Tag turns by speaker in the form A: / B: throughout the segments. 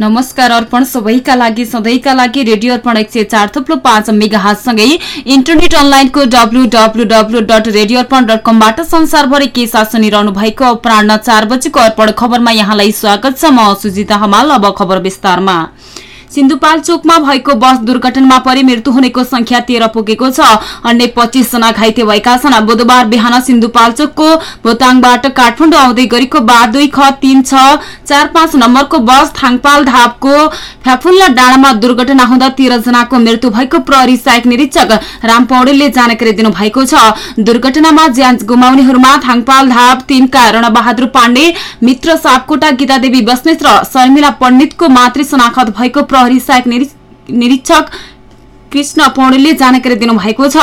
A: नमस्कार अर्पण सबैका लागि सधैँका लागि रेडियो अर्पण एक सय चार थुप्रो पाँच मेगा हातसँगै इन्टरनेट अनलाइनको W W W dot radio Arpan dot कमबाट संसारभरि के साथ सुनिरहनु भएको अपराह चार बजेको अर्पण खबरमा यहाँलाई स्वागत छ। म सुजिता हमाल अब खबर विस्तारमा। सिन्धुपाल्चोकमा भएको बस दुर्घटनामा परि मृत्यु हुनेको संख्या तेह्र पुगेको छ। अन्य पच्चीस जना घाइते भएका छन्। बुधबार बिहान सिन्धुपाल्चोकको भोताङबाट काठमाडौँ आउँदै गरेको बा दुई ख तीन छ चार पाँच नम्बरको बस थाङपाल धापको फ्याफुल्ला डाँडामा दुर्घटना हुँदा तेह्र जनाको मृत्यु भएको प्रहरी सहायक निरीक्षक राम पौडेलले जानकारी दिनुभएको छ। दुर्घटनामा ज्यान गुमाउनेहरूमा थाङपाल धाप तीनका रणबहादुर पाण्डे मित्र सापकोटा गीतादेवी बस्नेत र शर्मिला पण्डितको मातृ शनाखत भएको प्रहरी सहायक निरीक्षक कृष्ण पौडेलले जानकारी दिनुभएको छ।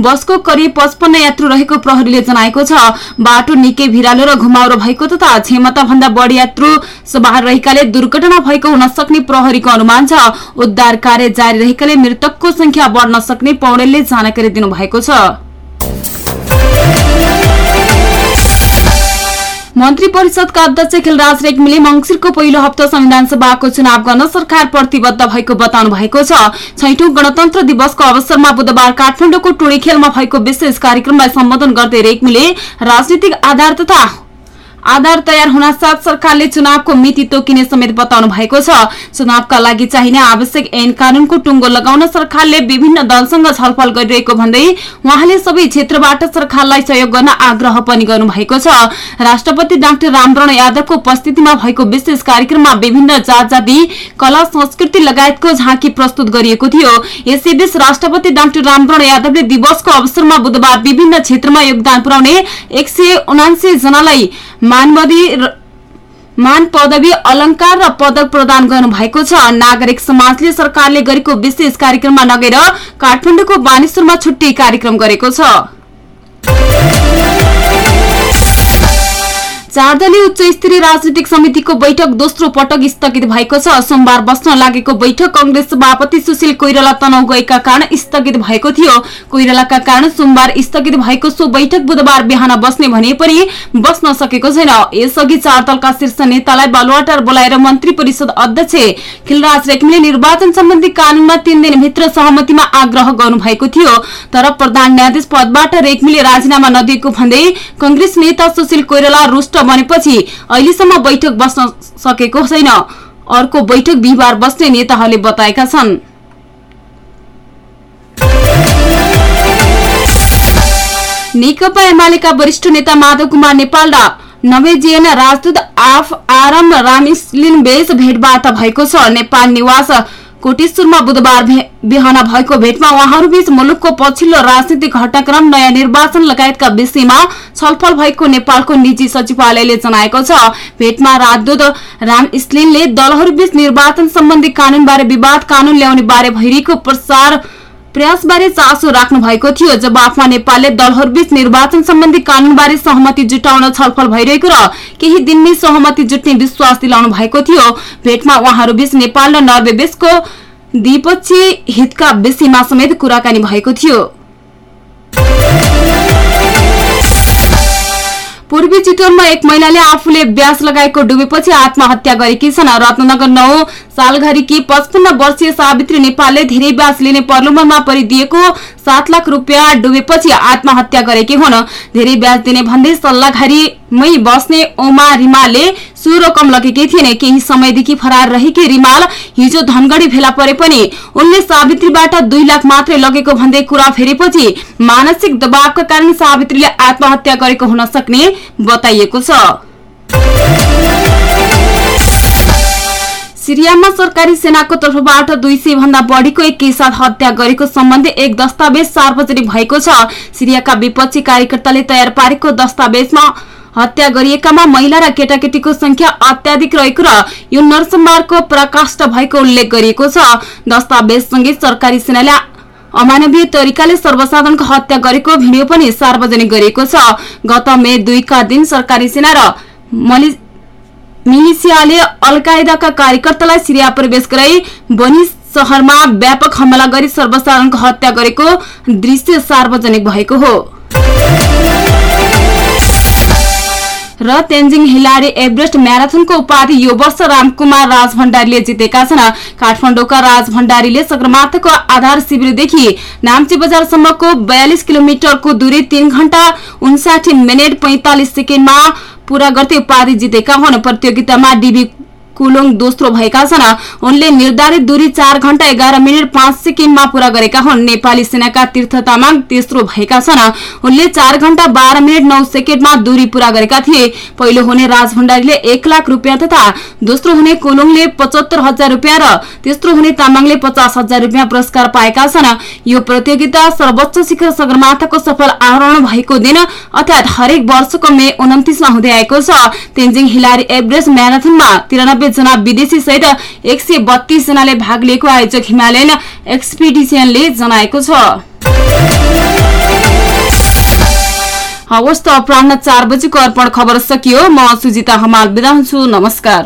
A: बसको करिब पचपन्न यात्रु रहेको प्रहरीले जनाएको छ। बाटो निकै भिरालो र घुमाउरो भएको तथा क्षमता भन्दा बढी यात्रु सवार रहेकाले दुर्घटना भएको हुन सक्ने प्रहरीको अनुमान छ। उद्धार कार्य जारी रहेकाले मृतकको संख्या बढ्न सक्ने पौडेलले जानकारी दिनुभएको छ। मन्त्री परिषदका अध्यक्ष खिलराज रेग्मीले मंगिरको पहिलो हप्ता संविधान सभाको चुनाव गर्न सरकार प्रतिबद्ध भएको बताउनु भएको छ। छैठौं गणतन्त्र दिवसको अवसरमा बुधबार काठमाडौँको टोली खेलमा भएको विशेष कार्यक्रमलाई सम्बोधन गर्दै रेग्मीले राजनीतिक आधार तथा आधार तयार हुन साथ सरकारले चुनावको मिति तोकिने समेत बताउनु भएको छ। चुनावका लागि चाहिने आवश्यक ऐन कानूनको टुङ्गो लगाउन सरकारले विभिन्न दलसँग छलफल गरिरहेको भन्दै उहाँले सबै क्षेत्रबाट सरकारलाई सहयोग गर्न आग्रह पनि गर्नुभएको छ। राष्ट्रपति डाक्टर रामवरण यादवको उपस्थितिमा भएको विशेष कार्यक्रममा विभिन्न जाति कला संस्कृति लगायतको झाँकी प्रस्तुत गरिएको थियो। यसैबीच राष्ट्रपति डाक्टर रामवरण यादवले दिवसको अवसरमा बुधबार विभिन्न क्षेत्रमा योगदान पुर्याउने एक जनालाई मानवदी मान पदवी अलंकार र पदक प्रदान गर्नु भएको छ। नागरिक समाजले सरकारले गरेको विशेष कार्यक्रममा नगएर काठमाडौँको बानेश्वरमा छुट्टी कार्यक्रम गरेको छ। चार उच्च स्तरीय राजनीतिक समितिको बैठक दोस्रो पटक स्थगित भएको छ। सोमबार बस्न लागेको बैठक कंग्रेस सभापति सुशील कोइराला तनाउ गएका कारण स्थगित भएको थियो। कोइरालाका कारण सोमबार स्थगित भएको सो बैठक बुधबार बिहान बस्ने भने पनि बस्न सकेको छैन। यसअघि चार दलका शीर्ष नेतालाई बालुवाटार बोलाएर मन्त्री परिषद अध्यक्ष खिलराज रेग्मीले निर्वाचन सम्बन्धी कानूनमा तीन दिनभित्र सहमतिमा आग्रह गर्नुभएको थियो। तर प्रधान न्यायाधीश पदबाट रेग्मीले राजीनामा नदिएको भन्दै कंग्रेस नेता सुशील कोइराला रुष्ट बनेपछि अहिलेसम्म बैठक बस्न सकेको छैन। अर्को बैठक बिहिबार बस्ने नेताहरूले बताएका छन्। नेकपा एमालेका वरिष्ठ नेता माधव कुमार नेपाल र नवेजियन राजदूत आफ आरम रामिसलिन बेस भेटवार्ता भएको छ। नेपाल निवास कोटेश्वरमा बुधबार बिहान भएको भेटमा उहाँहरूबीच मुलुकको पछिल्लो राजनीतिक घटनाक्रम नयाँ निर्वाचन लगायतका विषयमा छलफल भएको नेपालको निजी सचिवालयले जनाएको छ। भेटमा राजदूत राम स्लिनले दलहरूबीच निर्वाचन सम्बन्धी कानूनबारे विवाद कानून ल्याउने बारे भइरहेको प्रसार प्रयासबारे चासो राख्नु भएको थियो जब आफ्ना नेपालले दलहरूबीच निर्वाचन सम्बन्धी कानूनबारे सहमति जुटाउन छलफल भइरहेको र केही दिनमै सहमति जुट्ने विश्वास दिलाउनु भएको थियो। भेटमा उहाँहरूबीच नेपाल र नर्वे बीचको द्विपक्षीय हितका विषयमा समेत कुराकानी भएको थियो। पूर्वी चितवनमा एक महिलाले आफूले ब्यास लगाएको डुबेपछि आत्महत्या गरेकी छन्। रत्नगर नौ सालघरीकी पचपन्न वर्षीय सावित्री नेपालले धेरै ब्यास लिने प्रलोभनमा परिदिएको सात लाख रुपियाँ डुबेपछि आत्महत्या गरेकी हुन्। धेरै ब्याज दिने भन्दै सल्लाघरीमै बस्ने ओमा रिमालले सो रकम लगेकी थिइन्। केही समयदेखि फरार रहेकी रिमाल हिजो धनगढ़ी भेला परे पनि उनले सावित्रीबाट दुई लाख मात्रै लगेको भन्दै कुरा फेरेपछि मानसिक दबावका कारण सावित्रीले आत्महत्या गरेको हुन सक्ने बताइएको छ सिरियामा सरकारी सेनाको तर्फबाट दुई सय भन्दा बढ़ीको एकैसाथ हत्या गरेको सम्बन्धी एक दस्तावेज सार्वजनिक भएको छ सिरियाका विपक्षी कार्यकर्ताले तयार पारेको दस्तावेजमा हत्या गरिएकामा महिला र केटाकेटीको संख्या अत्याधिक रहेको र यो नरसंहारको प्रकाष्ठ भएको उल्लेख गरिएको छ दस्तावेजसँगै सरकारी सेनाले अमानवीय तरिकाले सर्वसाधारणको हत्या गरेको भिडियो पनि सार्वजनिक गरिएको छ। गत मे दुईका दिन सरकारी सेना र मिलिसियाले अलकायदाका कार्यकर्तालाई सिरिया प्रवेश गराई बनी शहरमा व्यापक हमला गरी सर्वसाधारणको हत्या गरेको दृश्य सार्वजनिक भएको हो। र तेन्जिङ हिलारी एभरेस्ट म्याराथनको उपाधि यो वर्ष रामकुमार राज भण्डारीले जितेका छन्। काठमाडौँका राज भण्डारीले सगरमाथाको आधार शिविरदेखि नाम्ची बजारसम्मको बयालिस किलोमिटरको दूरी तीन घण्टा उन्साठी मिनट पैंतालिस सेकेन्डमा पूरा गर्दै उपाधि जितेका हुन्। प्रतियोगितामा डिबी कुलोङ दोस्रो भएका छन्। उनले निर्धारित दूरी चार घण्टा एघार मिनट पाँच सेकेन्डमा पूरा गरेका हुन्। नेपाली सेनाका तीर्थ तामाङ तेस्रो भएका छन्। उनले चार घण्टा बाह्र मिनट नौ सेकेन्डमा दूरी पूरा गरेका थिए। पहिलो हुने राज भण्डारीले एक लाख रुपियाँ तथा दोस्रो हुने कुलुङले पचहत्तर हजार रुपियाँ र तेस्रो हुने तामाङले पचास हजार रुपियाँ पुरस्कार पाएका छन्। यो प्रतियोगिता सर्वोच्च शिखर सगरमाथाको सफल आरोहण भएको दिन अर्थात हरेक वर्षको मे उन्तिसमा हुँदै आएको छ। तेन्जिङ हिलारी एभरेस्ट म्याराथनमा तिरानब्बे जना विदेशी सहित एक सय बत्तीस जनाले भाग लिएको आयोजक हिमालयन एक्सपिडिसनले जनाएको छ। हवस् त अपराह चार बजीको अर्पण खबर सकियो। म सुजिता हमाल बिदा हुन्छु। नमस्कार।